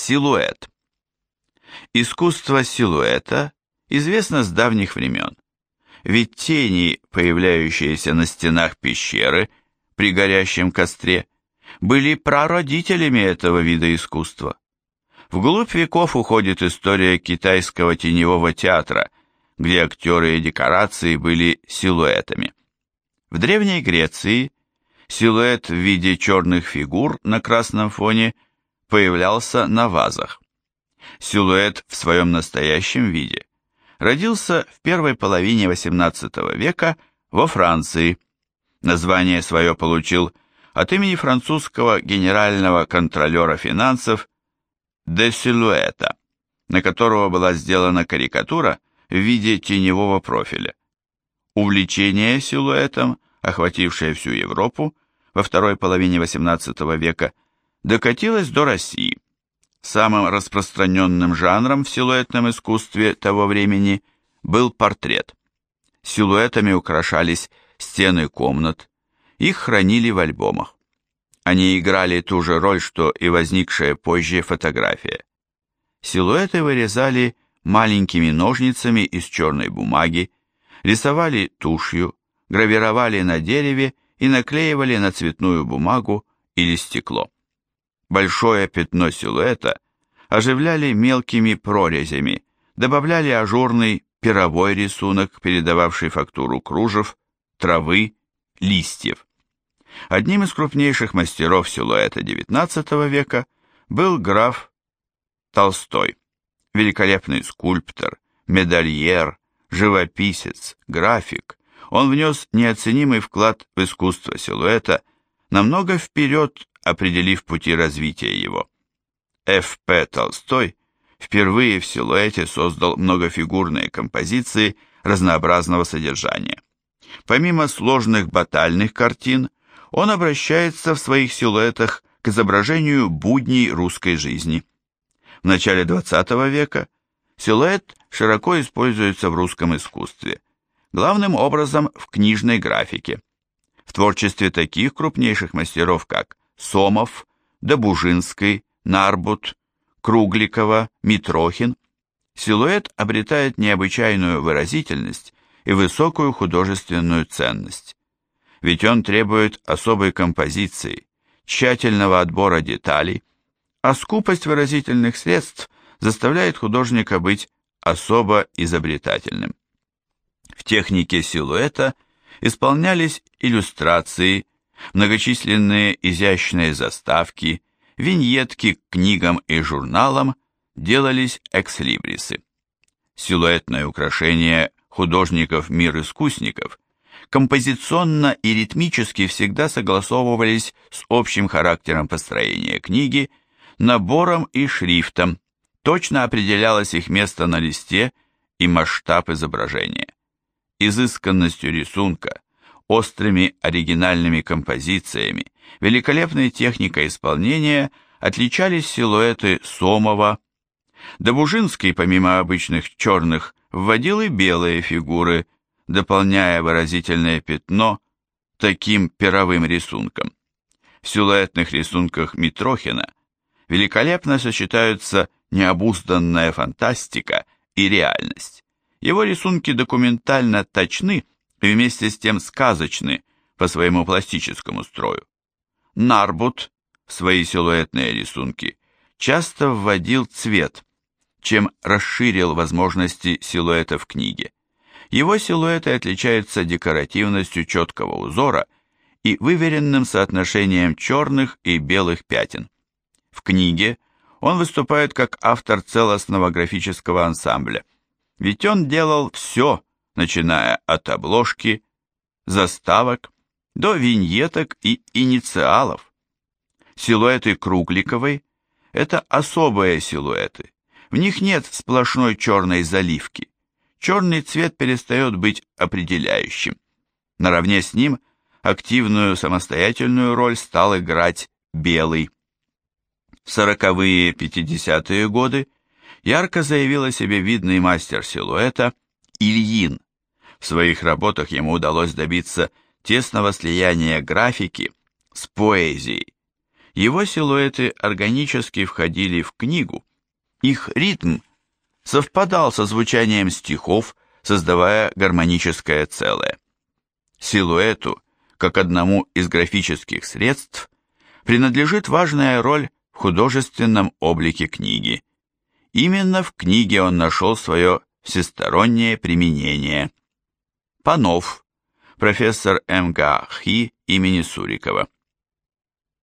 Силуэт. Искусство силуэта известно с давних времен. Ведь тени, появляющиеся на стенах пещеры при горящем костре, были прародителями этого вида искусства. Вглубь веков уходит история китайского теневого театра, где актеры и декорации были силуэтами. В Древней Греции силуэт в виде черных фигур на красном фоне появлялся на вазах. Силуэт в своем настоящем виде родился в первой половине XVIII века во Франции. Название свое получил от имени французского генерального контролера финансов де Силуэта, на которого была сделана карикатура в виде теневого профиля. Увлечение силуэтом, охватившее всю Европу во второй половине XVIII века, докатилось до России. Самым распространенным жанром в силуэтном искусстве того времени был портрет. Силуэтами украшались стены комнат, их хранили в альбомах. Они играли ту же роль, что и возникшая позже фотография. Силуэты вырезали маленькими ножницами из черной бумаги, рисовали тушью, гравировали на дереве и наклеивали на цветную бумагу или стекло. Большое пятно силуэта оживляли мелкими прорезями, добавляли ажурный перовой рисунок, передававший фактуру кружев, травы, листьев. Одним из крупнейших мастеров силуэта XIX века был граф Толстой, великолепный скульптор, медальер, живописец, график. Он внес неоценимый вклад в искусство силуэта, намного вперед определив пути развития его. Ф.П. Толстой впервые в силуэте создал многофигурные композиции разнообразного содержания. Помимо сложных батальных картин, он обращается в своих силуэтах к изображению будней русской жизни. В начале XX века силуэт широко используется в русском искусстве, главным образом в книжной графике. В творчестве таких крупнейших мастеров, как Сомов, Добужинский, Нарбут, Кругликова, Митрохин, силуэт обретает необычайную выразительность и высокую художественную ценность. Ведь он требует особой композиции, тщательного отбора деталей, а скупость выразительных средств заставляет художника быть особо изобретательным. В технике силуэта исполнялись иллюстрации, многочисленные изящные заставки, виньетки к книгам и журналам делались экслибрисы. Силуэтное украшение художников-мир-искусников композиционно и ритмически всегда согласовывались с общим характером построения книги, набором и шрифтом, точно определялось их место на листе и масштаб изображения. Изысканностью рисунка, острыми оригинальными композициями, великолепной техникой исполнения отличались силуэты Сомова. Добужинский, помимо обычных черных, вводил и белые фигуры, дополняя выразительное пятно таким перовым рисунком. В силуэтных рисунках Митрохина великолепно сочетаются необузданная фантастика и реальность. Его рисунки документально точны и вместе с тем сказочны по своему пластическому строю. Нарбут свои силуэтные рисунки часто вводил цвет, чем расширил возможности силуэта в книге. Его силуэты отличаются декоративностью четкого узора и выверенным соотношением черных и белых пятен. В книге он выступает как автор целостного графического ансамбля, ведь он делал все, начиная от обложки, заставок, до виньеток и инициалов. Силуэты Кругликовой – это особые силуэты, в них нет сплошной черной заливки. Черный цвет перестает быть определяющим. Наравне с ним активную самостоятельную роль стал играть белый. В сороковые 50-е годы ярко заявил о себе видный мастер силуэта Ильин. В своих работах ему удалось добиться тесного слияния графики с поэзией. Его силуэты органически входили в книгу, их ритм совпадал со звучанием стихов, создавая гармоническое целое. Силуэту, как одному из графических средств, принадлежит важная роль в художественном облике книги. Именно в книге он нашел свое всестороннее применение. Панов, профессор МГХИ имени Сурикова.